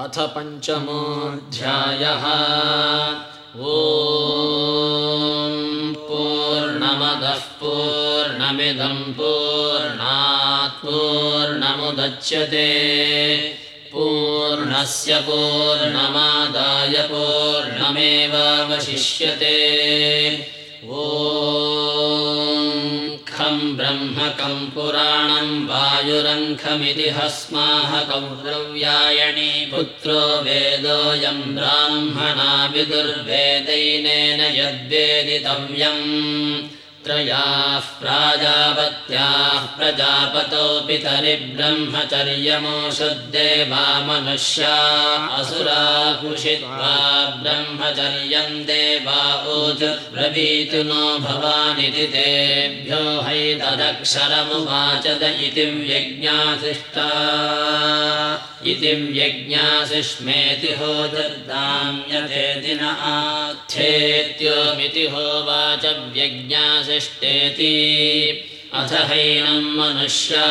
अथ पञ्चमोऽध्यायः। ओ पूर्णमदः पूर्णमिदम् पूर्णात् पूर्णमुदच्यते पूर्णस्य पूर्णमादाय पूर्णमेवावशिष्यते। ओ ब्रह्मकम् पुराणम् वायुरङ्खमिति हस्माः कौरव्यायणी पुत्रो वेदोऽयम् ब्राह्मणा विदुर्वेदैनेन यद्वेदितव्यम् त्रयाः प्राजापत्याः प्रजापतो पितरि ब्रह्मचर्यमोषद्देवा मनुष्या असुरा कुषित्वा ब्रह्मचर्यम् देवा ब्रवीतु नो भवानिति तेभ्यो हैतदक्षरमुवाचद इति व्यज्ञासिष्टा इति व्यज्ञासिष्मेति होदर्दाम्यतेति न आथेत्योमिति होवाच व्यज्ञासिष्टेति अथ हैनम् मनुष्या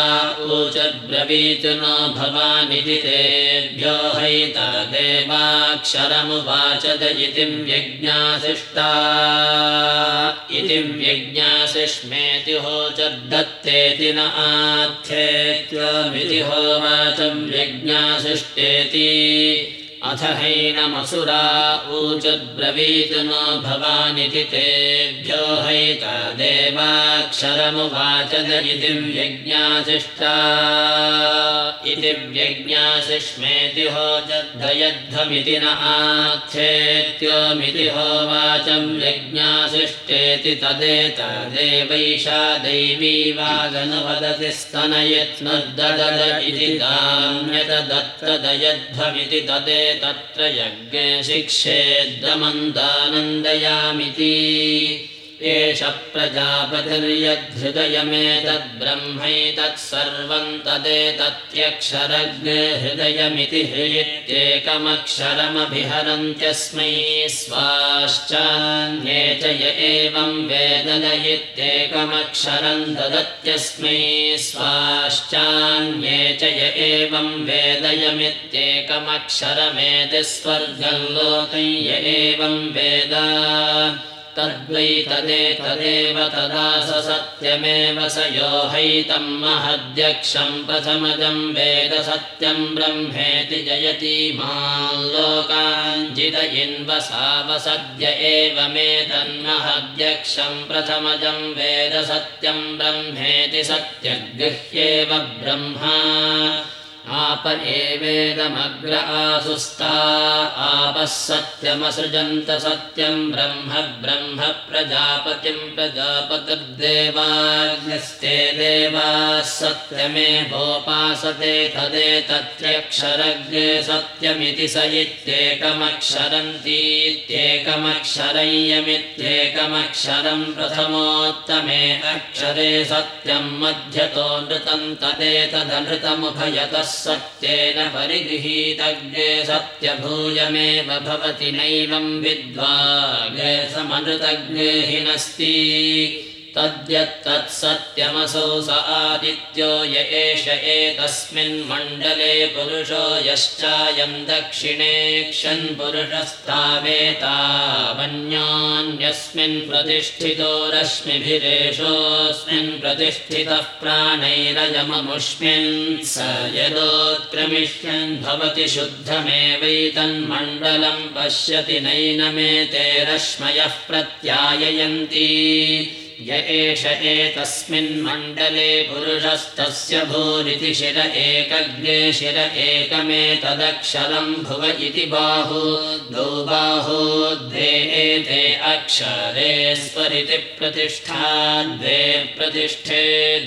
ऊचब्रवीतु नो भवानिति तेभ्यो हैतदेवाक्षरमुवाचद इति व्यज्ञासिष्टा इति व्यज्ञासिष्मेति होचर्दत्तेति न आथ्येत्योमिति होवाचं व्यज्ञासिष्टेति अथ हैनमसुरा ऊचद्ब्रवीतु नो भवानिति तेभ्यो हैतदेवाक्षरमुवाचद इति व्यज्ञासिष्टा इति व्यज्ञासिष्मेति होचद्दयध्वमिति न आथ्येत्योमिति होवाचं व्यज्ञासिष्टेति तदेतदेवैषा दैवी वादनुवदति स्तनयत्नुर्ददद इति दाम्यतदत्तदयध्वमिति तदे तत्र यज्ञे शिक्षेद्दमन्दानन्दयामिति एष प्रजापतिर्यद्धृदयमेतद्ब्रह्मैतत्सर्वम् तदेतत्यक्षरज्ञे हृदयमिति हृयत्येकमक्षरमभिहरन्त्यस्मै स्वाश्चान्ये च य एवम् वेदन इत्येकमक्षरम् ददत्यस्मै स्वाश्चान्ये च य एवम् वेदयमित्येकमक्षरमेति स्वर्गम् लोकै य एवम् वेद तद्वै तदेतदेव तदा स सत्यमेव स यो हैतम् महद्यक्षम् प्रथमजम् वेद सत्यम् ब्रह्मेति जयति माम् लोकाञ्जितयिन्वसावसद्य एवमेतन्महद्यक्षम् प्रथमजम् वेद सत्यम् ब्रह्मेति सत्यगृह्येव ब्रह्मा आप एवेदमग्र आसुस्ता आपः सत्यमसृजन्त सत्यम् ब्रह्म ब्रह्म प्रजापतिम् प्रजापतिर्देवाग्निस्ते देवाः सत्यमेवोपासते तदेतत्यक्षरज्ञे सत्यमिति स इत्येकमक्षरन्तीत्येकमक्षरय्यमित्येकमक्षरम् प्रथमोत्तमे अक्षरे सत्यम् मध्यतो नृतम् तदेतदनृतमुभयतः सत्येन परिगृहीतज्ञे सत्यभूयमेव भवति नैवम् विद्वागे समनृतज्ञे हि नस्ति तद्यत्तत्सत्यमसौ स आदित्यो य एष एतस्मिन्मण्डले पुरुषो यश्चायम् प्रतिष्ठितो रश्मिभिरेषोऽस्मिन् प्रतिष्ठितः प्राणैरयममुष्मिन् स यदोत्क्रमिष्यन् भवति शुद्धमेवैतन्मण्डलम् पश्यति नैनमेते रश्मयः प्रत्याययन्ति य एष एतस्मिन्मण्डले पुरुषस्तस्य भूरिति शिर एकज्ञे शिर एकमेतदक्षरम् भुव इति बाहु। द्वौ बाहु द्वे एते अक्षरे स्वरिति प्रतिष्ठा द्वे प्रतिष्ठे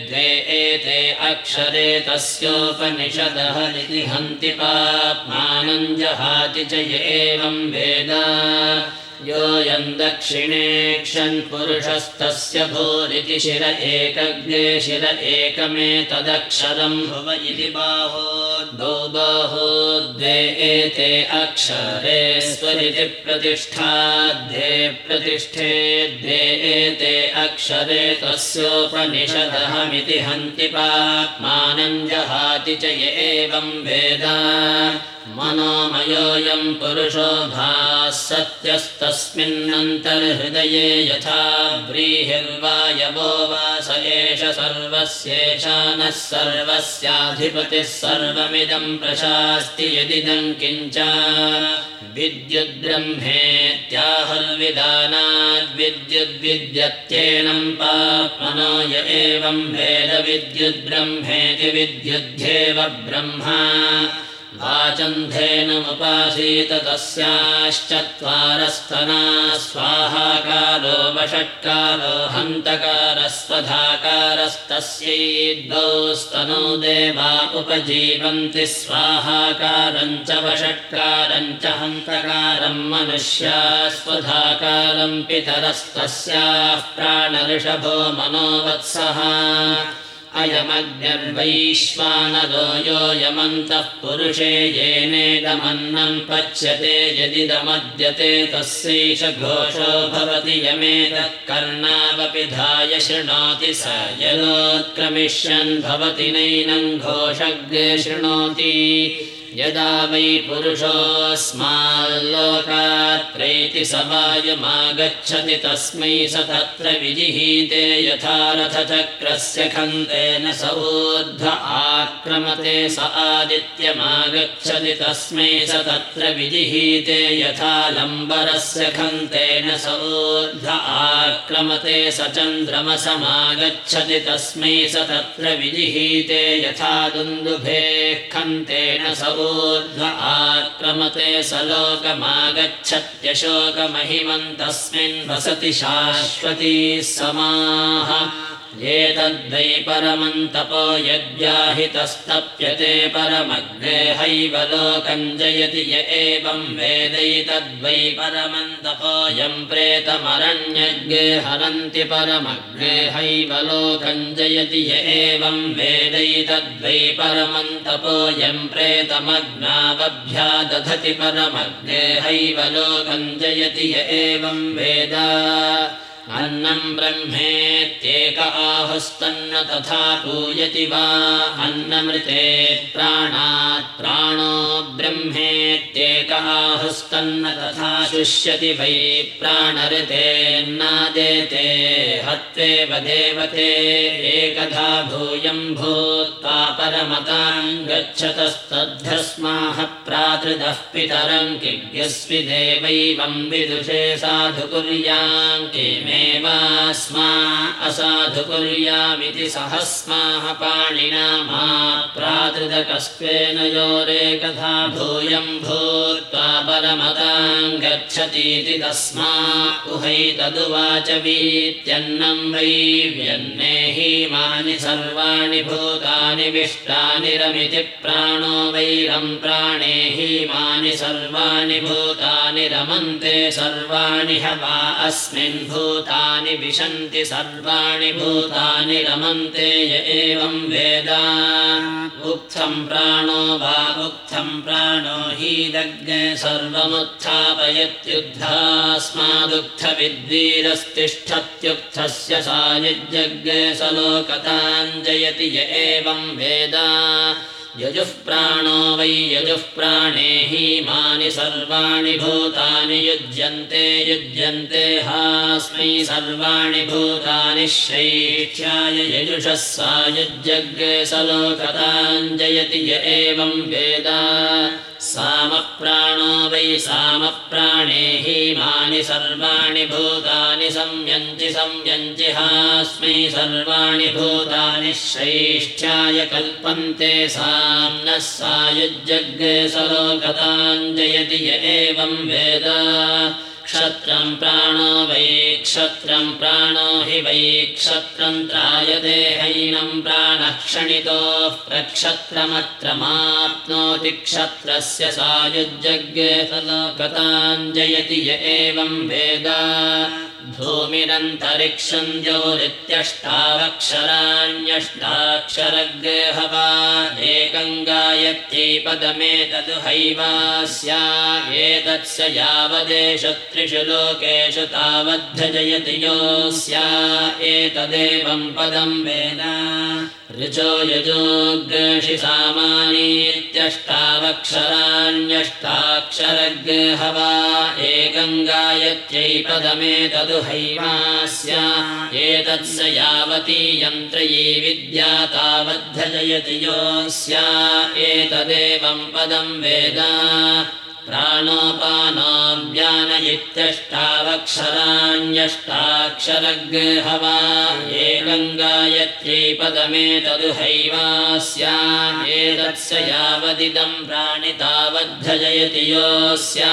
द्वे एते अक्षरे तस्योपनिषदः इति हन्ति पाप्मानम् जहाति च एवम् वेद योऽयम् दक्षिणे क्षन् पुरुषस्तस्य भूरिति शिर एकज्ञे शिर एकमेतदक्षरम् भुव इति बाहो द्वौ बाहो द्वे एते अक्षरे स्वरिति प्रतिष्ठा द्वे प्रतिष्ठे द्वे एते अक्षरे तस्योपनिषदहमिति हन्ति पाप्मानम् जहाति च य एवम् वेद। मनोमयोऽयम् पुरुषो भाः सत्यस्तस्मिन्नन्तर्हृदये यथा व्रीहिर्वायवो वा स एष सर्वस्येषानः सर्वस्याधिपतिः सर्वमिदम् प्रशास्ति यदिदम् किञ्च विद्युद्ब्रह्मेत्याहुर्विधानाद्विद्युद्विद्यत्येनम् पाप्मनो य एवम् वेदविद्युद्ब्रह्मेति विद्युध्येव ब्रह्मा वाचन्धेनमुपासीत तस्याश्चत्वारस्तना स्वाहाकारो वषट्कारो हन्तकारस्वधाकारस्तस्यै स्तनो देवा उपजीवन्ति स्वाहाकारम् च वषट्कारम् च हन्तकारम् मनुष्यास्वधाकारम् पितरस्तस्याः प्राणऋषभो मनोवत्सः अयमग्निर्वैश्वानरो योऽयमन्तः पुरुषे येनेदमन्नम् पच्यते यदिदमद्यते तस्यैष घोषो भवति यमेतत् कर्णावपि धाय शृणोति स यदोत्क्रमिष्यन् भवति नैनम् घोषग्रे शृणोति यदा वै पुरुषोऽस्माल्लोकात् प्रेति समायमागच्छति तस्मै स तत्र विजिहीते यथा रथचक्रस्य खन्तेन ऊर्ध्व आक्रमते स आदित्यमागच्छति तस्मै स तत्र विजिहीते यथा लम्बरस्य खन्तेन स ऊर्ध्व आक्रमते स चन्द्रमसमागच्छति तस्मै स तत्र विजिहीते यथा दुन्दुभेः खन्तेन स आक्रमते स लोकमागच्छत्यशोकमहिमम् तस्मिन् वसति शाश्वती समाः एतद्वै परमन्तपो यद्याहितस्तप्यते परमग्रे हैव लोकम् जयति य एवम् वेदैतद्वै परमन्तपोऽयम् प्रेतमरण्यज्ञे हरन्ति परमग्रे हैव लोकम् जयति य एवम् वेदैतद्वै परमन्तपोऽयम् प्रेतमग्नावभ्या दधति परमग्रे हैव लोकम् जयति य एवम् वेदा अन्नम् ब्रह्मेत्येक आहुस्तन्न तथा पूयति वा अन्नमृते प्राणात् प्राणो ब्रह्मेत्येक आहुस्तन्न तथा शुष्यति वै प्राणऋतेन्नादेते हत्वेव देवते एकधा भूयम् भूत्वा परमताम् गच्छतस्तद्धस्माः प्रातृदः पितरम् किज्ञस्वि देवैवम् विदुषे साधु किमे स्मा असाधु कुर्यामिति सहस्माः पाणिना मा प्रातृदकस्त्वेन योरेकथा भूयम् भूत्वा परमताम् गच्छतीति तस्मा उहैतदुवाच वीत्यन्नम् वै व्यन्नेहीमानि सर्वाणि भूतानि विष्टानि रमिति प्राणो वैरम् प्राणे हीमानि सर्वाणि भूतानि रमन्ते सर्वाणि ह वा अस्मिन् भूत भूतानि विशन्ति सर्वाणि भूतानि रमन्ते य एवम् वेदा। उक्थम् प्राणो वा उक्थम् प्राणो हीदग्ने सर्वमुत्थापयत्युद्धास्मादुक्थविद्वीरस्तिष्ठत्युक्थस्य सायुज्यग्ने स लोकताञ्जयति य एवम् वेदा यजुः प्राणो वै यजुः प्राणे हीमानि सर्वाणि भूतानि युज्यन्ते युज्यन्ते हास्मै सर्वाणि भूतानि श्रैष्ठ्याय यजुषः सायुज्यग्रे स लोकताञ्जयति य एवम् वेदा सामप्राणो वै सामप्राणे हीमानि सर्वाणि भूतानि संयञ्चि संयञ्चि हास्मै सर्वाणि भूतानि श्रैष्ठ्याय कल्पन्ते साम्नः सायुज्यग्रे सलोकताञ्जयति य एवम् वेद क्षत्रम् प्राणो वै क्षत्रम् प्राणो हि वै क्षत्रम् त्रायते प्राणः क्षणितोः प्रक्षत्रमत्र माप्नोति क्षत्रस्य सायुज्यज्ञेतलोकताञ्जयति य एवम् वेद। भूमिरन्तरिक्षम् पदमेतदु हैवास्या एतत्स यावदेश त्रिषु लोकेषु तावद्धजयति योऽस्या एतदेवम् पदम् वेद ऋचो यजोग्रषि सामानि इत्यष्टावक्षराण्यष्टाक्षरग्हवा एकम् गायत्यै पदमेतदुहैवास्या एतत्स यावती यन्त्रयी विद्या तावद्धजयति योऽस्या एतदेवम् पदम् वेद प्राणोपानाव्यान इत्यष्टावक्षराण्यष्टाक्षरग्हवा एकम् गायत्यै पदमेतदुहैवास्या एतत्स यावदिदम् प्राणि तावद्धजयति योऽस्या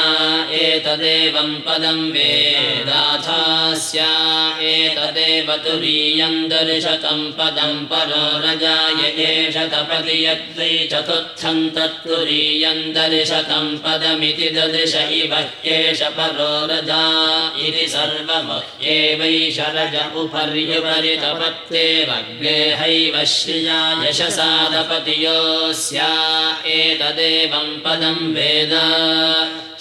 एतदेवम् पदम् वेदाथास्या एतदेव तुरीयम् दर्शतम् पदम् परो रजाय एष तपति यद्वै चतुर्थम् तत्तुरीयम् दर्शतम् ददृश इव एष परो रजा इति सर्वमह्येवैष रज उपर्युपरि तपत्येवग्रेहैव श्रिया यशसादपतियोऽस्या एतदेवम् पदम् वेद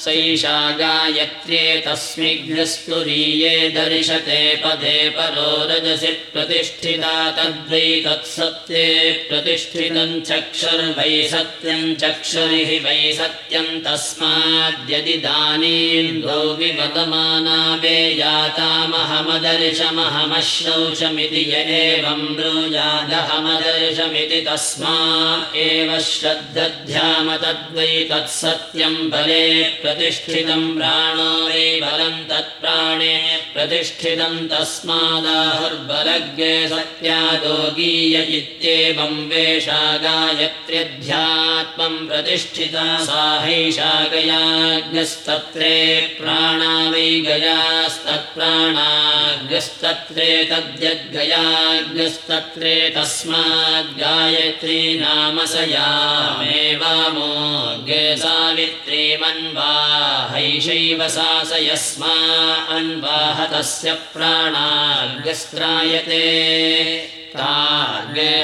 सैषा गायत्र्ये तस्मिग्रस्तुरीये दर्शते पदे परो रजसि प्रतिष्ठिता तद्वै तत्सत्ये प्रतिष्ठितम् चक्षुर्वै सत्यम् चक्षुरिः वै सत्यम् तस्माद्यदि दानीन्द्वौ विवदमाना वेयातामहमदर्शमहमश्रौषमिति य एवम् ब्रूयादहमदर्शमिति तस्मा एव श्रद्धध्याम तद्वै तत्सत्यम् बले प्रतिष्ठितम् प्राणो वै बलम् तत्प्राणे प्रतिष्ठितम् तस्मादाहुर्बलज्ञे सत्यादो गीय इत्येवम् वेषा गायत्र्यध्यात्मम् प्रतिष्ठिता सा हैषा गयाज्ञस्तत्रे प्राणा वै गयास्तत्प्राणाज्ञस्तत्रे तद्यद्गयाज्ञस्तत्रे तस्माद्गायत्री नाम स यामेवामोऽज्ञे सावित्री मन्वा हैषैव सा स यस्मा अन्वाह तस्य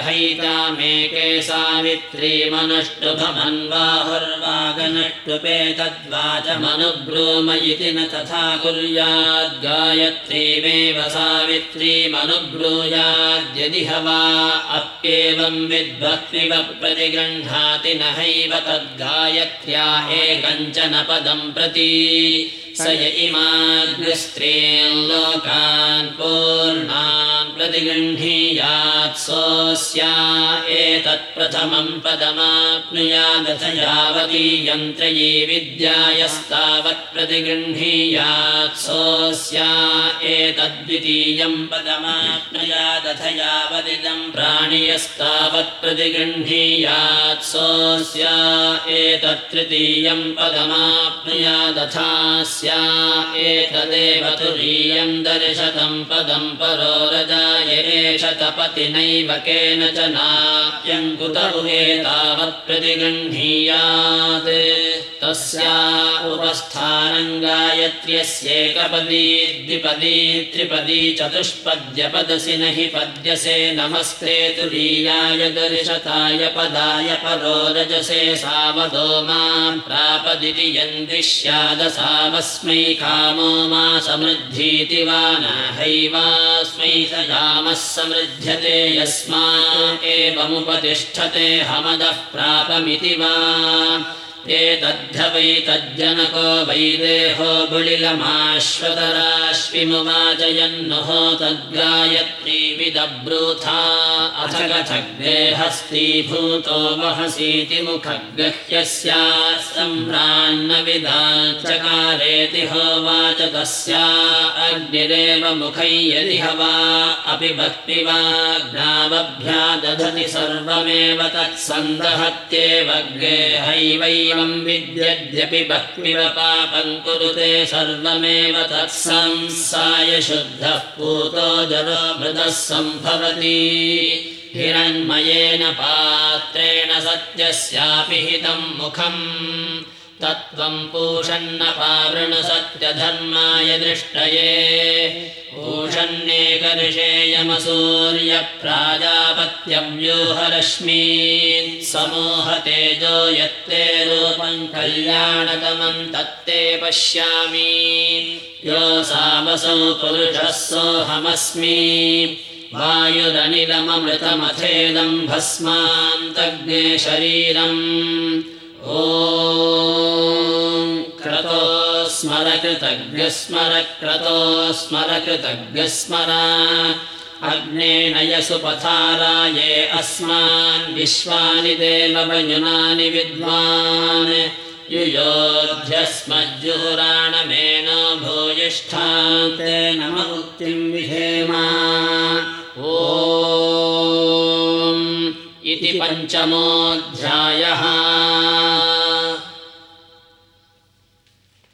ताग्रहैतामेके सावित्रीमनुष्टुभमन्वाहुर्वागनष्टुपे तद्वाचमनुब्रूम इति न तथा कुर्याद्गायत्रीमेव सावित्रीमनुब्रूयाद्यदि हवा अप्येवम् विद्वत्विव प्रतिगृह्णाति न हैव तद्गायत्र्या एकञ्चन पदम् प्रति। स य इमाग्रस्त्रीन् लोकान् पूर्णान् प्रतिगृह्णीयात् सोऽस्या एतत्प्रथमम् पदमाप्नुयादथ यावती यन्त्रयी विद्यायस्तावत् प्रतिगृह्णीयात् सोऽस्या एतद्वितीयम् पदमाप्नुयादथ यावदिदम् प्राणियस्तावत् प्रतिगृह्णीयात् सोऽस्या एतत्तृतीयम् पदमाप्नुयादथास्य एतदेव तुरीयम् दर्शतम् पदम् परो रजाय तपति नैव केन च नाप्यङ्कुत तावत् प्रतिगृह्णीयात् तस्या उपस्थानम् गायत्र्यस्येकपदी द्विपदी त्रिपदी चतुष्पद्यपदसि न हि पद्यसे नमस्ते तुरीयाय दर्शताय पदाय परो रजसे सावधो माम् प्रापदिति यन्दिष्यादसावस्मै कामो मा समृद्धीति वा न हैवास्मै स कामः समृध्यते यस्मा एवमुपतिष्ठते हमदः प्रापमिति वा एतद्ध वै तज्जनको वै देहो बुलिलमाश्वतराश्विमुवाचयन्नुः तद्गायत्री विदब्रूथा। अथ कथग्देहस्तीभूतो वहसीति मुखगह्यस्या सम्रान्नविदाचकारेति होवाच तस्या अग्निरेव मुखै यदि हवा। अपि भक्ति वा ज्ञावभ्यादधति सर्वमेव तत्सन्दहत्येव गेहैवैवम् विद्यद्यपि भक्तिव पापम् कुरुते सर्वमेव तत्संसाय शुद्धः पूतो जरो मृतः सम्भवति। हिरण्मयेन पात्रेण सत्यस्यापि हितम् मुखम् तत्त्वम् पूषन्न पावृणु सत्यधर्माय दृष्टये पूषन्नेकर्षेयमसूर्यप्राजापत्यव्यूहरश्मी समूहतेजो यत्ते रूपम् कल्याणतमम् तत्ते पश्यामि। यो सामसौ पुरुषः सोऽहमस्मि। वायुरनिलममृतमथेदम् भस्मान्तग्ने शरीरम् क्रतो स्मर कृतज्ञस्मर क्रतो स्मर कृतज्ञस्मर अग्नेन यसुपथाराये अस्मान् विश्वानि देवयुनानि विद्वान्। युयोध्यस्मज्जुहुराणमेनो भूयिष्ठान्ते नम मुक्तिम् विधेमा। ॐ इति पञ्चमोऽध्यायः